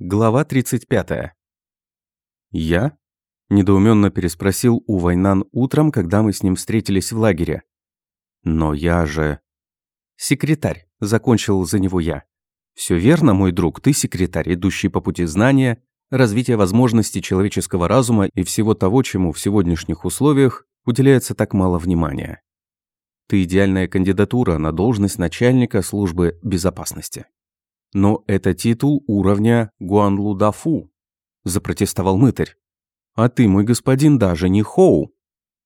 Глава 35. «Я?» – недоуменно переспросил Увайнан утром, когда мы с ним встретились в лагере. «Но я же...» «Секретарь», – закончил за него я. «Все верно, мой друг, ты секретарь, идущий по пути знания, развития возможностей человеческого разума и всего того, чему в сегодняшних условиях уделяется так мало внимания. Ты идеальная кандидатура на должность начальника службы безопасности». «Но это титул уровня Гуанлудафу», – запротестовал мытарь. «А ты, мой господин, даже не Хоу».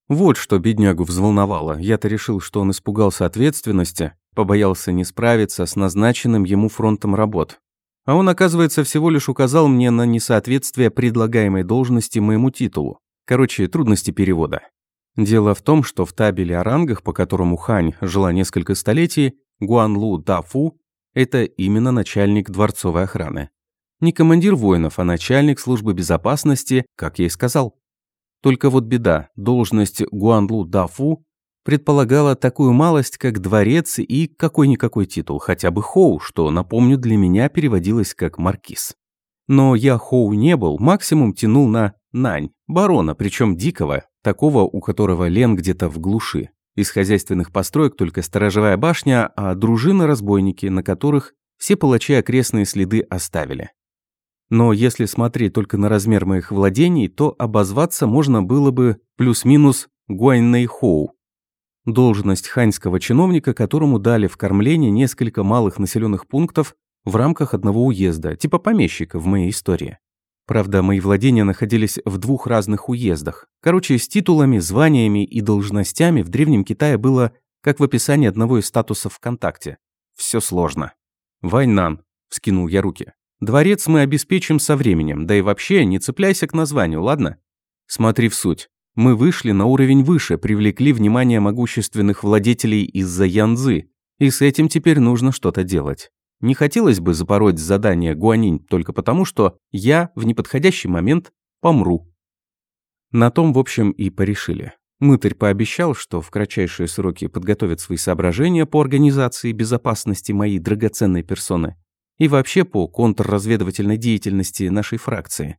Вот что беднягу взволновало. Я-то решил, что он испугался ответственности, побоялся не справиться с назначенным ему фронтом работ. А он, оказывается, всего лишь указал мне на несоответствие предлагаемой должности моему титулу. Короче, трудности перевода. Дело в том, что в табеле о рангах, по которому Хань жила несколько столетий, Гуанлу Дафу это именно начальник дворцовой охраны. Не командир воинов, а начальник службы безопасности, как я и сказал. Только вот беда, должность Гуанлу Дафу предполагала такую малость, как дворец и какой-никакой титул, хотя бы Хоу, что, напомню, для меня переводилось как маркиз. Но я Хоу не был, максимум тянул на Нань, барона, причем дикого, такого, у которого Лен где-то в глуши. Из хозяйственных построек только сторожевая башня, а дружина-разбойники, на которых все палачи окрестные следы оставили. Но если смотреть только на размер моих владений, то обозваться можно было бы плюс-минус Гуаньнэйхоу. Должность ханьского чиновника, которому дали в кормление несколько малых населенных пунктов в рамках одного уезда, типа помещика в моей истории. Правда, мои владения находились в двух разных уездах. Короче, с титулами, званиями и должностями в Древнем Китае было как в описании одного из статусов ВКонтакте. Все сложно. «Вайнан», – вскинул я руки. «Дворец мы обеспечим со временем, да и вообще не цепляйся к названию, ладно? Смотри в суть. Мы вышли на уровень выше, привлекли внимание могущественных владетелей из-за Янзы, и с этим теперь нужно что-то делать. Не хотелось бы запороть задание Гуанинь только потому, что я в неподходящий момент помру. На том, в общем, и порешили. Мытарь пообещал, что в кратчайшие сроки подготовит свои соображения по организации безопасности моей драгоценной персоны и вообще по контрразведывательной деятельности нашей фракции.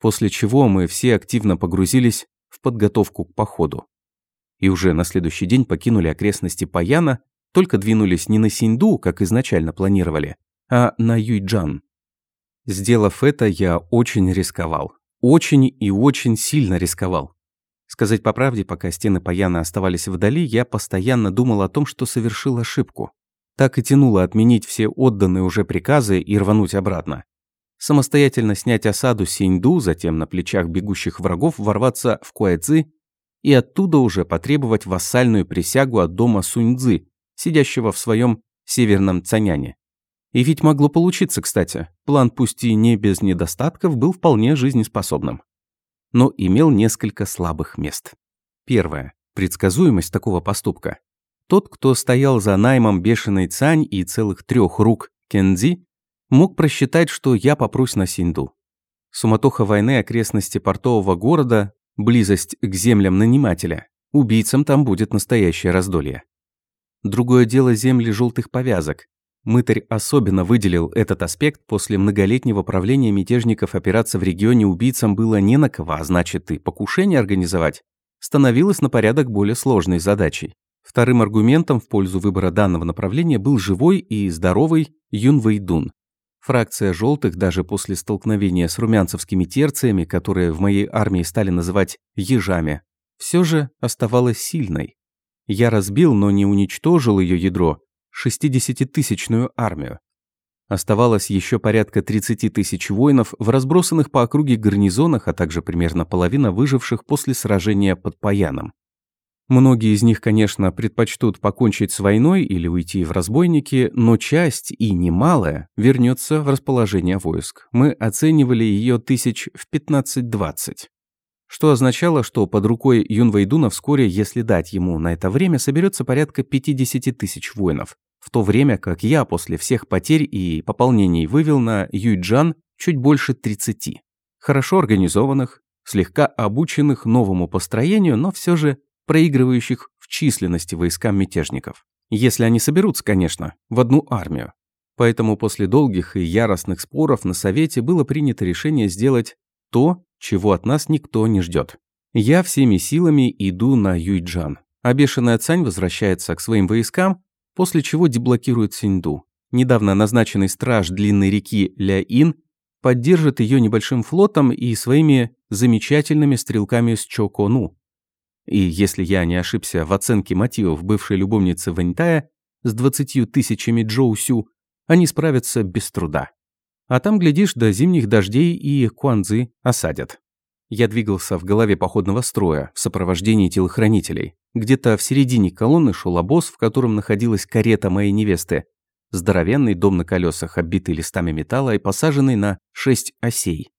После чего мы все активно погрузились в подготовку к походу. И уже на следующий день покинули окрестности Паяна только двинулись не на Синьду, как изначально планировали, а на Юйджан. Сделав это, я очень рисковал. Очень и очень сильно рисковал. Сказать по правде, пока стены Паяна оставались вдали, я постоянно думал о том, что совершил ошибку. Так и тянуло отменить все отданные уже приказы и рвануть обратно. Самостоятельно снять осаду Синьду, затем на плечах бегущих врагов ворваться в Куайцзы и оттуда уже потребовать вассальную присягу от дома Суньцзы, сидящего в своем северном Цаняне. И ведь могло получиться, кстати. План, пусть и не без недостатков, был вполне жизнеспособным. Но имел несколько слабых мест. Первое. Предсказуемость такого поступка. Тот, кто стоял за наймом бешеной Цань и целых трех рук Кензи, мог просчитать, что я попрусь на Синду. Суматоха войны окрестности портового города, близость к землям нанимателя. Убийцам там будет настоящее раздолье. Другое дело земли желтых повязок. Мытарь особенно выделил этот аспект после многолетнего правления мятежников операция в регионе убийцам было не на кого, а значит и покушение организовать, становилось на порядок более сложной задачей. Вторым аргументом в пользу выбора данного направления был живой и здоровый Юн Вэйдун. Фракция желтых даже после столкновения с румянцевскими терциями, которые в моей армии стали называть «ежами», все же оставалась сильной. Я разбил, но не уничтожил ее ядро, 60-тысячную армию. Оставалось еще порядка 30 тысяч воинов в разбросанных по округе гарнизонах, а также примерно половина выживших после сражения под Паяном. Многие из них, конечно, предпочтут покончить с войной или уйти в разбойники, но часть, и немалая, вернется в расположение войск. Мы оценивали ее тысяч в 15-20 что означало, что под рукой Юнвейдуна вскоре, если дать ему на это время, соберется порядка 50 тысяч воинов, в то время как я после всех потерь и пополнений вывел на Юйджан чуть больше 30. Хорошо организованных, слегка обученных новому построению, но все же проигрывающих в численности войскам мятежников. Если они соберутся, конечно, в одну армию. Поэтому после долгих и яростных споров на совете было принято решение сделать то, чего от нас никто не ждет. Я всеми силами иду на Юйджан, а бешеная Цань возвращается к своим войскам, после чего деблокирует Синьду. Недавно назначенный страж длинной реки Ля-Ин поддержит ее небольшим флотом и своими замечательными стрелками с Чокону. И если я не ошибся в оценке мотивов бывшей любовницы Ваньтая с двадцатью тысячами Джоусю, они справятся без труда. А там, глядишь, до зимних дождей и Куанзы осадят. Я двигался в голове походного строя в сопровождении телохранителей. Где-то в середине колонны шел обоз, в котором находилась карета моей невесты. Здоровенный дом на колесах, оббитый листами металла и посаженный на шесть осей.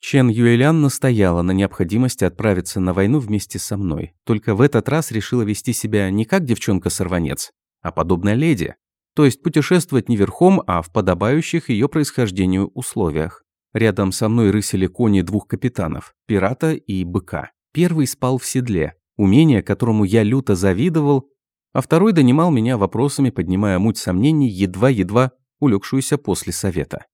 Чен Юэлян настояла на необходимости отправиться на войну вместе со мной. Только в этот раз решила вести себя не как девчонка-сорванец, а подобная леди. То есть путешествовать не верхом, а в подобающих ее происхождению условиях. Рядом со мной рысили кони двух капитанов – пирата и быка. Первый спал в седле, умение которому я люто завидовал, а второй донимал меня вопросами, поднимая муть сомнений, едва-едва улегшуюся после совета.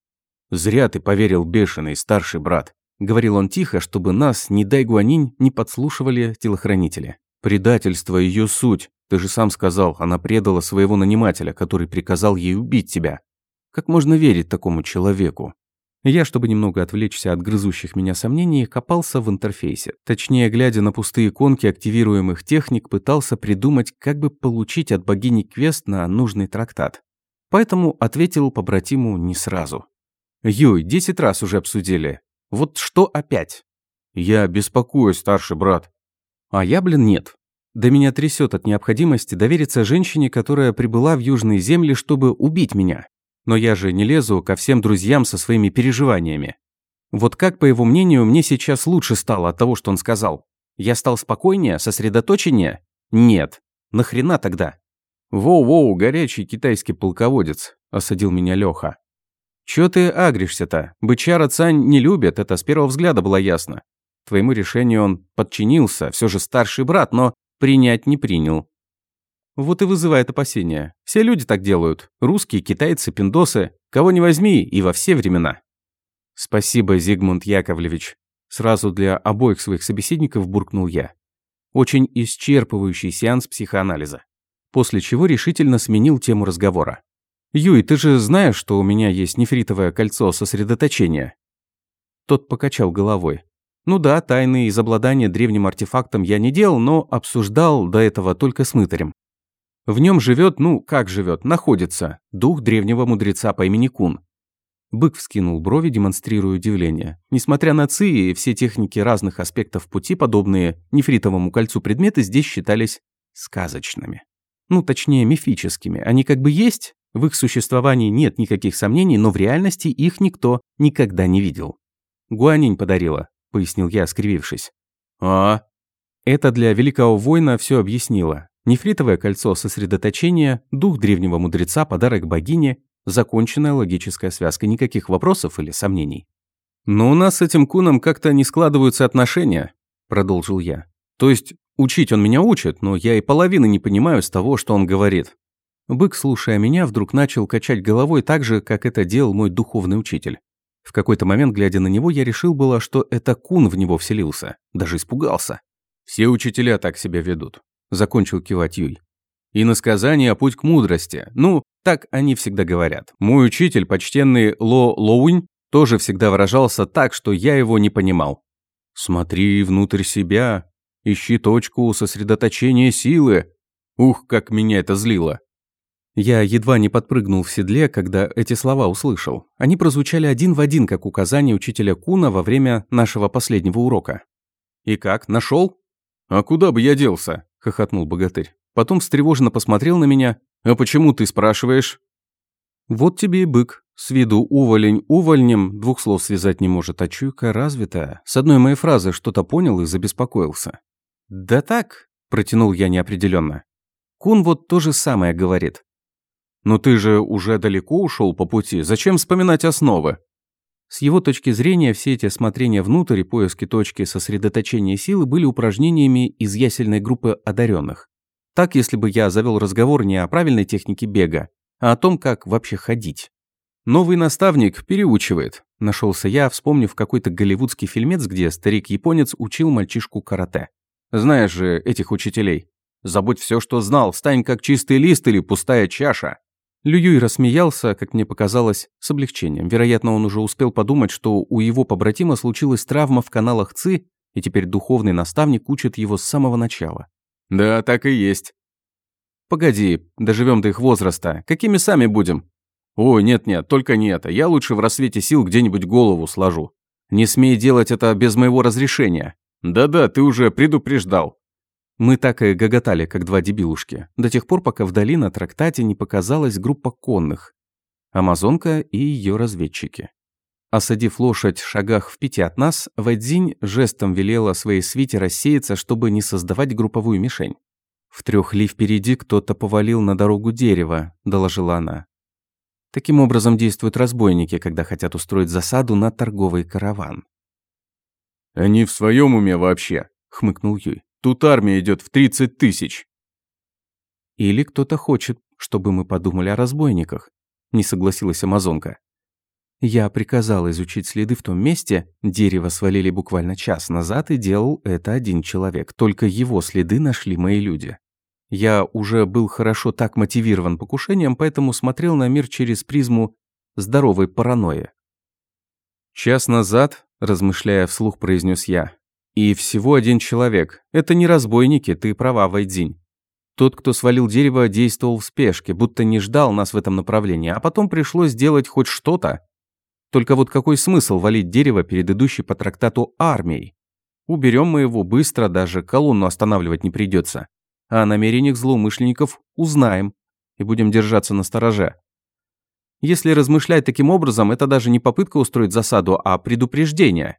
«Зря ты поверил бешеный старший брат. Говорил он тихо, чтобы нас, не дай гуанинь, не подслушивали телохранители. «Предательство – ее суть. Ты же сам сказал, она предала своего нанимателя, который приказал ей убить тебя. Как можно верить такому человеку?» Я, чтобы немного отвлечься от грызущих меня сомнений, копался в интерфейсе. Точнее, глядя на пустые иконки активируемых техник, пытался придумать, как бы получить от богини квест на нужный трактат. Поэтому ответил побратиму не сразу. «Юй, десять раз уже обсудили. Вот что опять? Я беспокоюсь, старший брат. А я, блин, нет. Да меня трясет от необходимости довериться женщине, которая прибыла в Южные земли, чтобы убить меня. Но я же не лезу ко всем друзьям со своими переживаниями. Вот как, по его мнению, мне сейчас лучше стало от того, что он сказал? Я стал спокойнее, сосредоточеннее? Нет. Нахрена тогда? «Воу-воу, горячий китайский полководец», – осадил меня Лёха. «Чё ты агришься-то? Бычара Цань не любит, это с первого взгляда было ясно. Твоему решению он подчинился, все же старший брат, но принять не принял. Вот и вызывает опасения. Все люди так делают. Русские, китайцы, пиндосы. Кого не возьми и во все времена. Спасибо, Зигмунд Яковлевич. Сразу для обоих своих собеседников буркнул я. Очень исчерпывающий сеанс психоанализа. После чего решительно сменил тему разговора. «Юй, ты же знаешь, что у меня есть нефритовое кольцо сосредоточения?» Тот покачал головой. «Ну да, тайны из обладания древним артефактом я не делал, но обсуждал до этого только с мытарем. В нем живет, ну, как живет, находится, дух древнего мудреца по имени Кун. Бык вскинул брови, демонстрируя удивление. Несмотря на ЦИ и все техники разных аспектов пути, подобные нефритовому кольцу предметы здесь считались сказочными. Ну, точнее, мифическими. Они как бы есть, в их существовании нет никаких сомнений, но в реальности их никто никогда не видел. «Гуанинь подарила», — пояснил я, скривившись. «А?» Это для великого воина все объяснило. Нефритовое кольцо сосредоточения, дух древнего мудреца, подарок богине, законченная логическая связка, никаких вопросов или сомнений. «Но у нас с этим куном как-то не складываются отношения», — продолжил я. «То есть учить он меня учит, но я и половины не понимаю с того, что он говорит. Бык, слушая меня, вдруг начал качать головой так же, как это делал мой духовный учитель. В какой-то момент, глядя на него, я решил было, что это кун в него вселился. Даже испугался. «Все учителя так себя ведут», – закончил кивать Юй. «И на сказание путь к мудрости. Ну, так они всегда говорят. Мой учитель, почтенный Ло Лоунь, тоже всегда выражался так, что я его не понимал. «Смотри внутрь себя, ищи точку сосредоточения силы». Ух, как меня это злило. Я едва не подпрыгнул в седле, когда эти слова услышал. Они прозвучали один в один, как указание учителя Куна во время нашего последнего урока. «И как, нашел? «А куда бы я делся?» – хохотнул богатырь. Потом встревоженно посмотрел на меня. «А почему ты спрашиваешь?» «Вот тебе и бык. С виду уволень увольнем, двух слов связать не может, а чуйка развитая. С одной моей фразы что-то понял и забеспокоился». «Да так», – протянул я неопределенно. Кун вот то же самое говорит. «Но ты же уже далеко ушел по пути, зачем вспоминать основы?» С его точки зрения, все эти осмотрения внутрь и поиски точки сосредоточения силы были упражнениями из ясельной группы одаренных. Так, если бы я завел разговор не о правильной технике бега, а о том, как вообще ходить. Новый наставник переучивает. Нашелся я, вспомнив какой-то голливудский фильмец, где старик-японец учил мальчишку карате. Знаешь же этих учителей. Забудь все, что знал, стань как чистый лист или пустая чаша. Лююй рассмеялся, как мне показалось, с облегчением. Вероятно, он уже успел подумать, что у его побратима случилась травма в каналах ЦИ, и теперь духовный наставник учит его с самого начала. «Да, так и есть». «Погоди, доживем до их возраста. Какими сами будем?» «Ой, нет-нет, только не это. Я лучше в рассвете сил где-нибудь голову сложу. Не смей делать это без моего разрешения». «Да-да, ты уже предупреждал». Мы так и гоготали, как два дебилушки, до тех пор, пока вдали на трактате не показалась группа конных. Амазонка и ее разведчики. Осадив лошадь в шагах в пяти от нас, Вэдзинь жестом велела своей свите рассеяться, чтобы не создавать групповую мишень. «В трех ли впереди кто-то повалил на дорогу дерево», – доложила она. Таким образом действуют разбойники, когда хотят устроить засаду на торговый караван. «Они в своем уме вообще», – хмыкнул Юй. Тут армия идет в 30 тысяч. Или кто-то хочет, чтобы мы подумали о разбойниках, не согласилась Амазонка. Я приказал изучить следы в том месте, дерево свалили буквально час назад, и делал это один человек. Только его следы нашли мои люди. Я уже был хорошо так мотивирован покушением, поэтому смотрел на мир через призму здоровой паранойи. «Час назад», – размышляя вслух, произнес я, и всего один человек. Это не разбойники, ты права, Вайдзинь. Тот, кто свалил дерево, действовал в спешке, будто не ждал нас в этом направлении, а потом пришлось сделать хоть что-то. Только вот какой смысл валить дерево перед идущей по трактату армией? Уберем мы его быстро, даже колонну останавливать не придется. А о намерениях злоумышленников узнаем и будем держаться на стороже. Если размышлять таким образом, это даже не попытка устроить засаду, а предупреждение.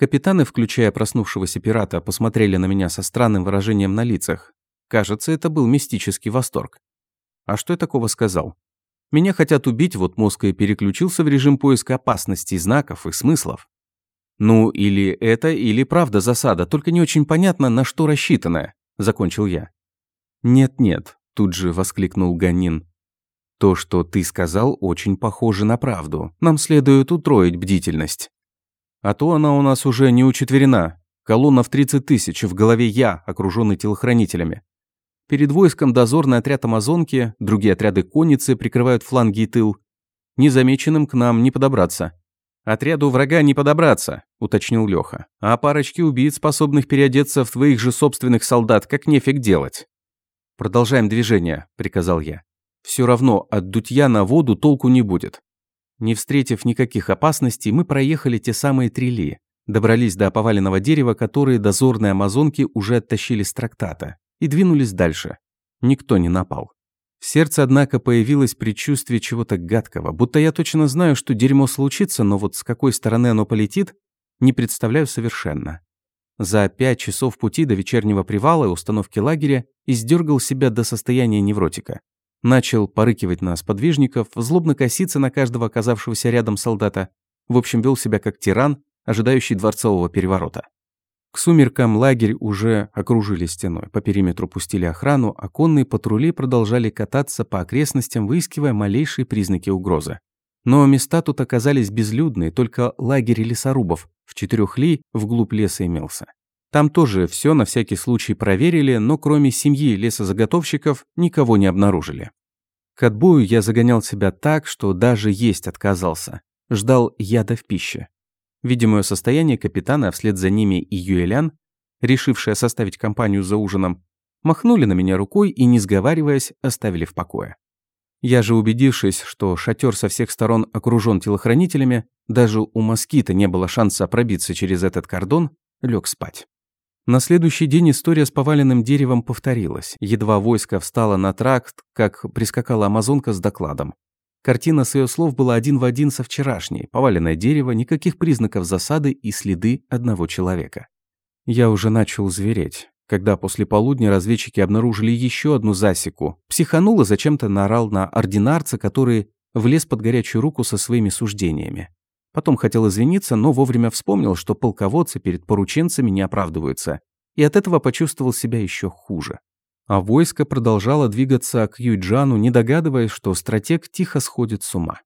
Капитаны, включая проснувшегося пирата, посмотрели на меня со странным выражением на лицах. Кажется, это был мистический восторг. А что я такого сказал? Меня хотят убить, вот мозг и переключился в режим поиска опасностей, знаков и смыслов. Ну, или это, или правда засада, только не очень понятно, на что рассчитанная, закончил я. Нет-нет, тут же воскликнул Ганин. То, что ты сказал, очень похоже на правду. Нам следует утроить бдительность. А то она у нас уже не учетверена. Колонна в 30 тысяч, в голове я, окруженный телохранителями. Перед войском дозорный отряд Амазонки, другие отряды конницы прикрывают фланги и тыл. Незамеченным к нам не подобраться. «Отряду врага не подобраться», — уточнил Лёха. «А парочки убийц, способных переодеться в твоих же собственных солдат, как нефиг делать». «Продолжаем движение», — приказал я. «Все равно от дутья на воду толку не будет. Не встретив никаких опасностей, мы проехали те самые три ли, добрались до поваленного дерева, которые дозорные амазонки уже оттащили с трактата, и двинулись дальше. Никто не напал. В сердце, однако, появилось предчувствие чего-то гадкого, будто я точно знаю, что дерьмо случится, но вот с какой стороны оно полетит, не представляю совершенно. За пять часов пути до вечернего привала и установки лагеря издергал себя до состояния невротика. Начал порыкивать на сподвижников, злобно коситься на каждого оказавшегося рядом солдата. В общем, вел себя как тиран, ожидающий дворцового переворота. К сумеркам лагерь уже окружили стеной, по периметру пустили охрану, а конные патрули продолжали кататься по окрестностям, выискивая малейшие признаки угрозы. Но места тут оказались безлюдные, только лагерь лесорубов в четырех ли вглубь леса имелся. Там тоже все на всякий случай проверили, но кроме семьи лесозаготовщиков никого не обнаружили. К отбою я загонял себя так, что даже есть отказался. Ждал яда в пище. Видимое состояние капитана, а вслед за ними и Юэлян, решившая составить компанию за ужином, махнули на меня рукой и, не сговариваясь, оставили в покое. Я же, убедившись, что шатер со всех сторон окружен телохранителями, даже у москита не было шанса пробиться через этот кордон, лег спать. На следующий день история с поваленным деревом повторилась. Едва войско встало на тракт, как прискакала амазонка с докладом. Картина с ее слов была один в один со вчерашней. Поваленное дерево, никаких признаков засады и следы одного человека. Я уже начал звереть. Когда после полудня разведчики обнаружили еще одну засеку, психанул и зачем-то наорал на ординарца, который влез под горячую руку со своими суждениями. Потом хотел извиниться, но вовремя вспомнил, что полководцы перед порученцами не оправдываются, и от этого почувствовал себя еще хуже. А войско продолжало двигаться к Юйджану, не догадываясь, что стратег тихо сходит с ума.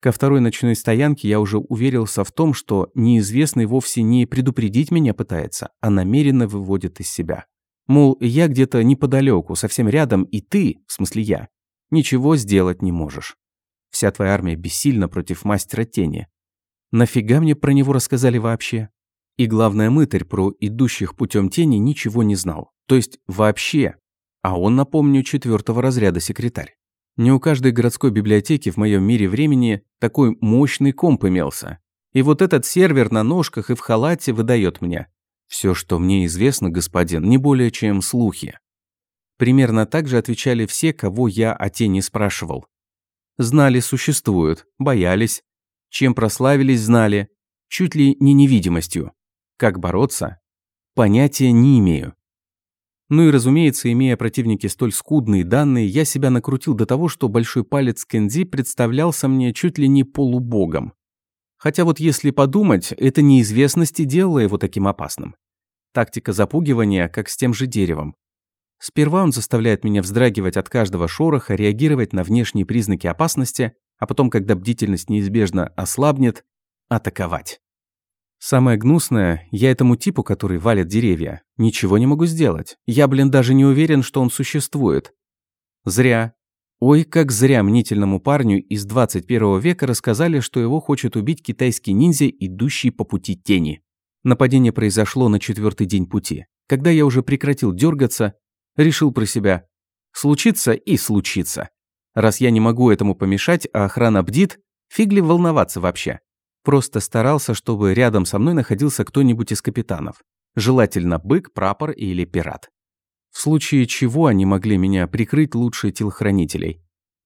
Ко второй ночной стоянке я уже уверился в том, что неизвестный вовсе не предупредить меня пытается, а намеренно выводит из себя. Мол, я где-то неподалеку, совсем рядом, и ты, в смысле я, ничего сделать не можешь. Вся твоя армия бессильна против мастера тени. Нафига мне про него рассказали вообще? И главное, мытарь про идущих путем тени ничего не знал. То есть вообще. А он, напомню, четвертого разряда секретарь. Не у каждой городской библиотеки в моем мире времени такой мощный комп имелся. И вот этот сервер на ножках и в халате выдает мне. Все, что мне известно, господин, не более чем слухи. Примерно так же отвечали все, кого я о тени спрашивал. Знали, существуют, боялись. Чем прославились, знали. Чуть ли не невидимостью. Как бороться? Понятия не имею. Ну и, разумеется, имея противники столь скудные данные, я себя накрутил до того, что большой палец Кензи представлялся мне чуть ли не полубогом. Хотя вот если подумать, это неизвестность и делала его таким опасным. Тактика запугивания, как с тем же деревом. Сперва он заставляет меня вздрагивать от каждого шороха, реагировать на внешние признаки опасности, а потом, когда бдительность неизбежно ослабнет, атаковать. Самое гнусное, я этому типу, который валит деревья, ничего не могу сделать. Я, блин, даже не уверен, что он существует. Зря. Ой, как зря мнительному парню из 21 века рассказали, что его хочет убить китайский ниндзя, идущий по пути тени. Нападение произошло на четвертый день пути. Когда я уже прекратил дергаться, решил про себя. Случится и случится. Раз я не могу этому помешать, а охрана бдит, фиг ли волноваться вообще. Просто старался, чтобы рядом со мной находился кто-нибудь из капитанов. Желательно бык, прапор или пират. В случае чего они могли меня прикрыть лучше телохранителей.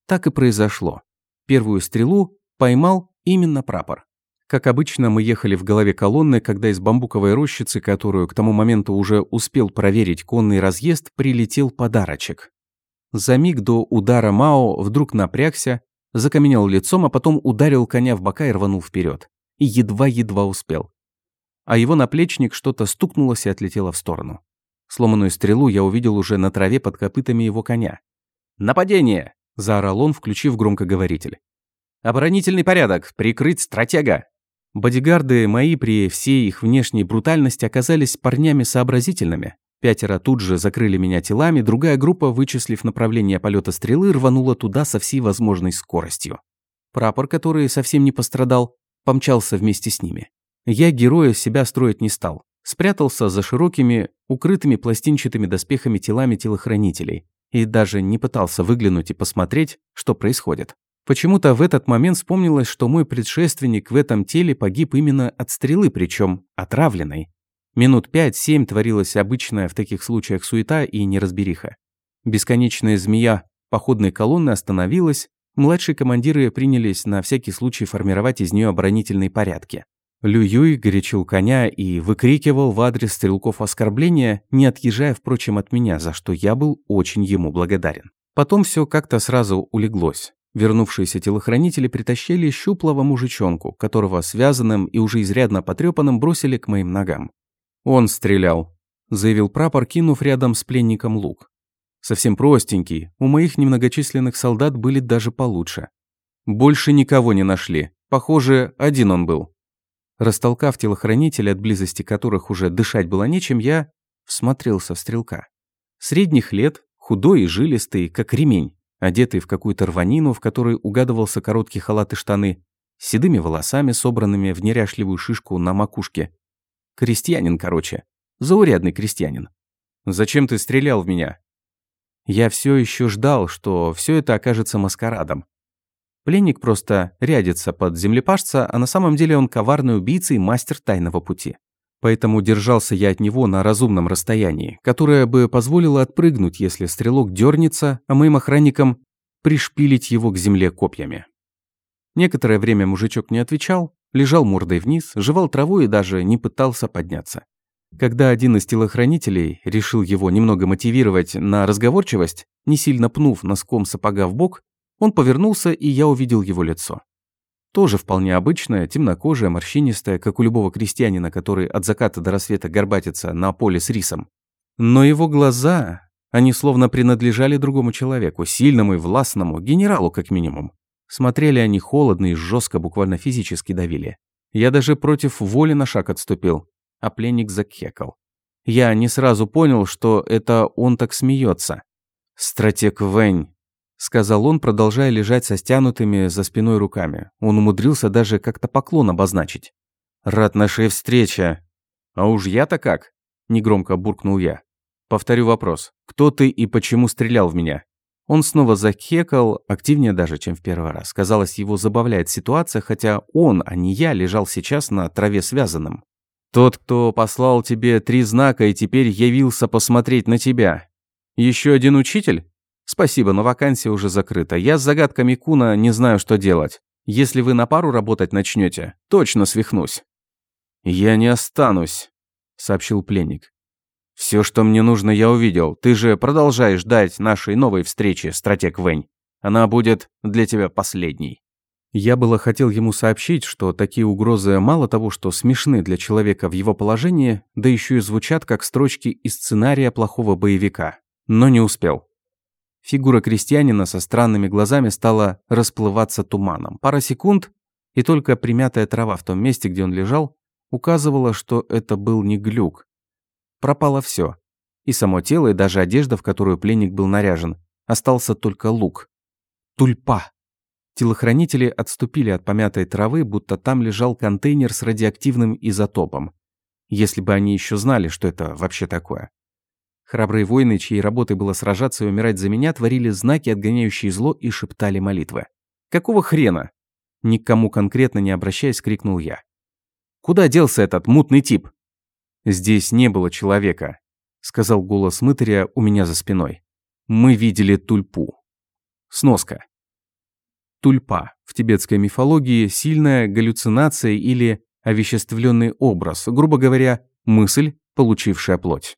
Так и произошло. Первую стрелу поймал именно прапор. Как обычно, мы ехали в голове колонны, когда из бамбуковой рощицы, которую к тому моменту уже успел проверить конный разъезд, прилетел подарочек. За миг до удара Мао вдруг напрягся, закаменел лицом, а потом ударил коня в бока и рванул вперед. И едва-едва успел. А его наплечник что-то стукнулось и отлетело в сторону. Сломанную стрелу я увидел уже на траве под копытами его коня. «Нападение!» – заорал он, включив громкоговоритель. «Оборонительный порядок! Прикрыть стратега!» Бодигарды мои при всей их внешней брутальности оказались парнями сообразительными. Пятеро тут же закрыли меня телами, другая группа, вычислив направление полета стрелы, рванула туда со всей возможной скоростью. Прапор, который совсем не пострадал, помчался вместе с ними. Я героя себя строить не стал. Спрятался за широкими, укрытыми пластинчатыми доспехами телами телохранителей и даже не пытался выглянуть и посмотреть, что происходит. Почему-то в этот момент вспомнилось, что мой предшественник в этом теле погиб именно от стрелы, причем отравленной. Минут пять-семь творилась обычная в таких случаях суета и неразбериха. Бесконечная змея походной колонны остановилась, младшие командиры принялись на всякий случай формировать из нее оборонительные порядки. Лю Юй горячил коня и выкрикивал в адрес стрелков оскорбления, не отъезжая, впрочем, от меня, за что я был очень ему благодарен. Потом все как-то сразу улеглось. Вернувшиеся телохранители притащили щуплого мужичонку, которого связанным и уже изрядно потрепанным бросили к моим ногам. «Он стрелял», – заявил прапор, кинув рядом с пленником лук. «Совсем простенький, у моих немногочисленных солдат были даже получше. Больше никого не нашли, похоже, один он был». Растолкав телохранителя, от близости которых уже дышать было нечем, я всмотрелся в стрелка. Средних лет, худой и жилистый, как ремень, одетый в какую-то рванину, в которой угадывался короткий халат и штаны, с седыми волосами, собранными в неряшливую шишку на макушке, Крестьянин, короче. Заурядный крестьянин. Зачем ты стрелял в меня? Я все еще ждал, что все это окажется маскарадом. Пленник просто рядится под землепашца, а на самом деле он коварный убийца и мастер тайного пути. Поэтому держался я от него на разумном расстоянии, которое бы позволило отпрыгнуть, если стрелок дернется, а моим охранникам пришпилить его к земле копьями. Некоторое время мужичок не отвечал, лежал мордой вниз, жевал траву и даже не пытался подняться. Когда один из телохранителей решил его немного мотивировать на разговорчивость, не сильно пнув носком сапога в бок, он повернулся, и я увидел его лицо. Тоже вполне обычное, темнокожее, морщинистое, как у любого крестьянина, который от заката до рассвета горбатится на поле с рисом. Но его глаза, они словно принадлежали другому человеку, сильному и властному, генералу как минимум. Смотрели они холодно и жестко, буквально физически давили. Я даже против воли на шаг отступил, а пленник закекал. Я не сразу понял, что это он так смеется. «Стратег Вэнь», — сказал он, продолжая лежать со стянутыми за спиной руками. Он умудрился даже как-то поклон обозначить. «Рад нашей встрече». «А уж я-то как?» — негромко буркнул я. «Повторю вопрос. Кто ты и почему стрелял в меня?» Он снова захекал, активнее даже, чем в первый раз. Казалось, его забавляет ситуация, хотя он, а не я, лежал сейчас на траве связанным. «Тот, кто послал тебе три знака и теперь явился посмотреть на тебя. Еще один учитель? Спасибо, но вакансия уже закрыта. Я с загадками Куна не знаю, что делать. Если вы на пару работать начнете, точно свихнусь». «Я не останусь», — сообщил пленник. Все, что мне нужно, я увидел. Ты же продолжаешь ждать нашей новой встречи, стратег Вэнь. Она будет для тебя последней». Я было хотел ему сообщить, что такие угрозы мало того, что смешны для человека в его положении, да еще и звучат как строчки из сценария плохого боевика. Но не успел. Фигура крестьянина со странными глазами стала расплываться туманом. Пара секунд, и только примятая трава в том месте, где он лежал, указывала, что это был не глюк, Пропало все. И само тело, и даже одежда, в которую пленник был наряжен. Остался только лук. Тульпа. Телохранители отступили от помятой травы, будто там лежал контейнер с радиоактивным изотопом. Если бы они еще знали, что это вообще такое. Храбрые воины, чьей работой было сражаться и умирать за меня, творили знаки, отгоняющие зло, и шептали молитвы. «Какого хрена?» Никому конкретно не обращаясь, крикнул я. «Куда делся этот мутный тип?» «Здесь не было человека», — сказал голос мытаря у меня за спиной. «Мы видели тульпу». Сноска. Тульпа в тибетской мифологии сильная галлюцинация или овеществленный образ, грубо говоря, мысль, получившая плоть.